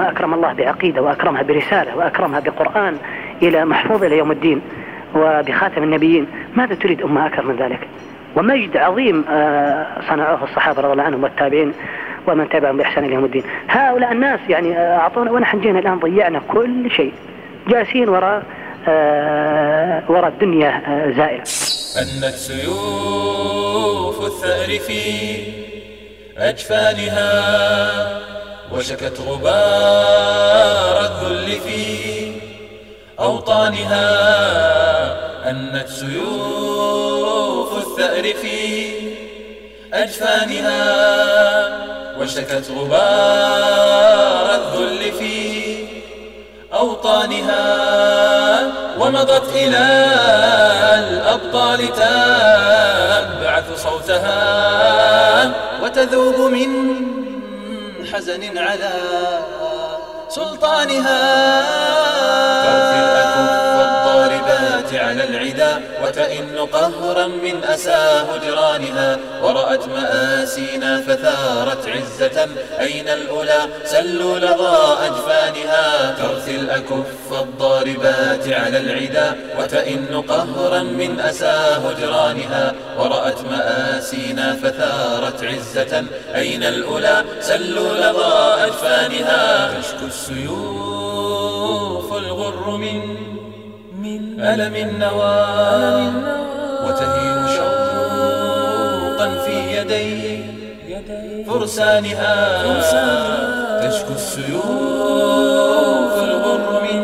أمة أكرم الله بعقيدة وأكرمها برسالة وأكرمها بقرآن إلى محفوظ إلى يوم الدين وبخاتم النبيين. ماذا تريد أمة أكثر من ذلك؟ ومجد عظيم آه، صنعوه الصحابة رضي الله عنهم والتابعين ومن تبعهم بإحسان إلى يوم الدين. هؤلاء الناس يعني آه، أعطونا ونحن جينا الآن ضيعنا كل شيء. جالسين وراء آه، وراء الدنيا زائلة أنت سيوف الثأر في أجفانها وشكت غبار الذل في أوطانها أنت سيوف الثأر في أجفانها وشكت غبار الذل في أوطانها ومضت إلى الأبطال تبعث صوتها وتذوب من حزن على سلطانها. العدا وتئن قهرا من أسى هجرانها ورأت مآسينا فثارت عزة أين الأولى؟ سلوا لظى أجفانها ترثي الأكف الضاربات على العدا وتئن قهرا من أسى هجرانها ورأت مآسينا فثارت عزة أين الأولى؟ سلوا لظى أجفانها تشكو السيوف الغر من ألم النوى وتهيم شوقا في يدي فرسانها تشكو السيوف الغر من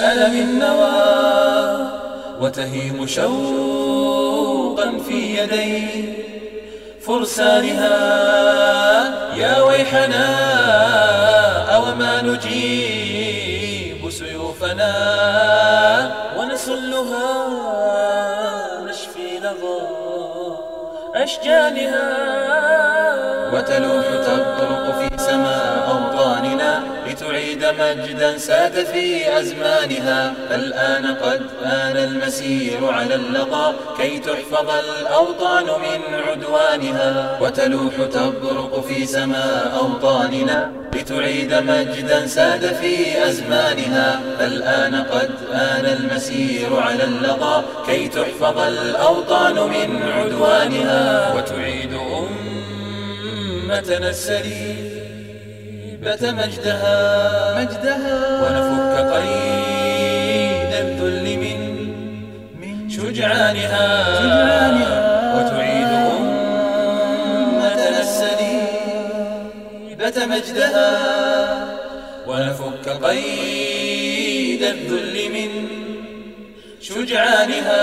ألم النوى وتهيم شوقا في يدي فرسانها يا ويحنا أوما نجيب سيوفنا أشجانها وتلوح تبرق في سماء أوطاننا لتعيد مجدا ساد في أزمانها. فالآن قد آن المسير على اللقى كي تحفظ الأوطان من عدوانها. وتلوح تبرق في سماء أوطاننا لتعيد مجدا ساد في أزمانها. فالآن قد آن المسير على اللقى كي تحفظ الأوطان من عدوانها. وتعيد أمتنا السليبة مجدها مجدها ونفك قيد الذل من من شجعانها, شجعانها وتعيد أمتنا السليبة مجدها ونفك قيد الذل من شجعانها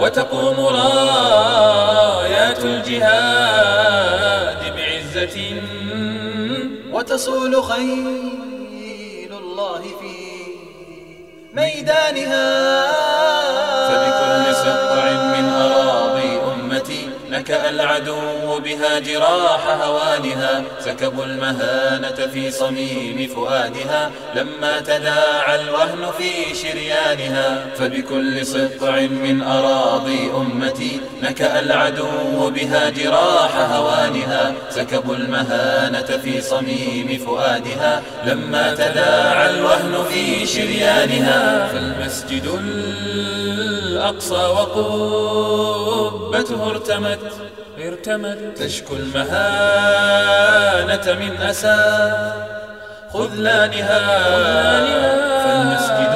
وتقوم رايات الجهاد وتصول خيل الله في ميدانها. فبكل سطع من أراضي أمتي العدو بها جراح هوانها سكبوا المهانة في صميم فؤادها. لما تداعى الوهن في شريانها فبكل سطع من أراضي أمتي نكأ العدو بها جراح هوانها. سكبوا المهانة في صميم فؤادها. لما تداعى الوهن في شريانها فالمسجد الأقصى وقبته ارتمت. ارتمت. تشكو المهانة من أسى. خذلانها فالمسجد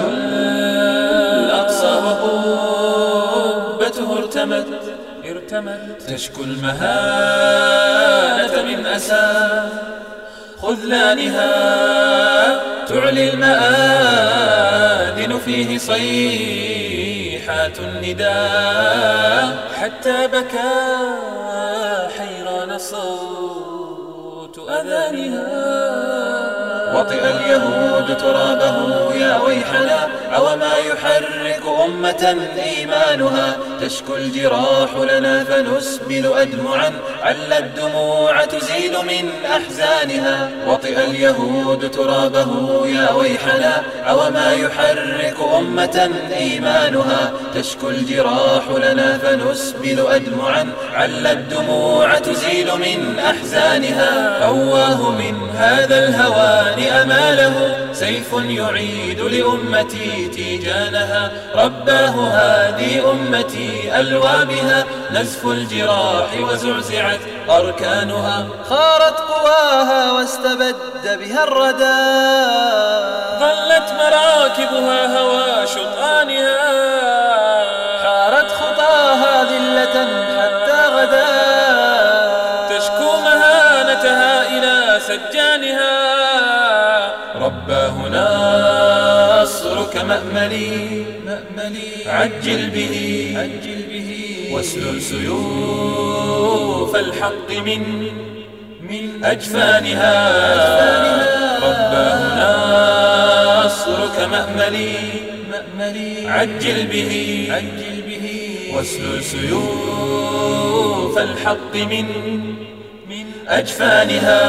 الأقصى وقبته ارتمت. ارتمت. تشكو المهانة من أسى. خذلانها تعلي المآذن فيه صيحات النداء حتى بكى حيران صوت أذانها. وطئ اليهود ترابه يا ويحنا عوما يحرك أمة إيمانها؟ تشكو الجراح لنا فنسبل أدمعا. عل الدموع تزيل من أحزانها. وطئ اليهود ترابه يا ويحنا. عوما يحرك أمة إيمانها. تشكو الجراح لنا فنسبل أدمعا. عل الدموع تزيل من أحزانها. أواه من هذا الهوان أماله سيف يعيد لأمتي تيجانها. رباه هذه أمتي ألوى بها نزف الجراح وزعزعت أركانها. خارت قواها واستبد بها الردى. ظلت مراكبها هوى شطآنها. حارت خطاها ذلة حتى غدا. تشكو مهانتها إلى سجانها. رباه نصرك مأملي عجل به واسلل سيوف الحق من أجفانها. رباه نصرك مأملي عجل به واسلل سيوف الحق من أجفانها.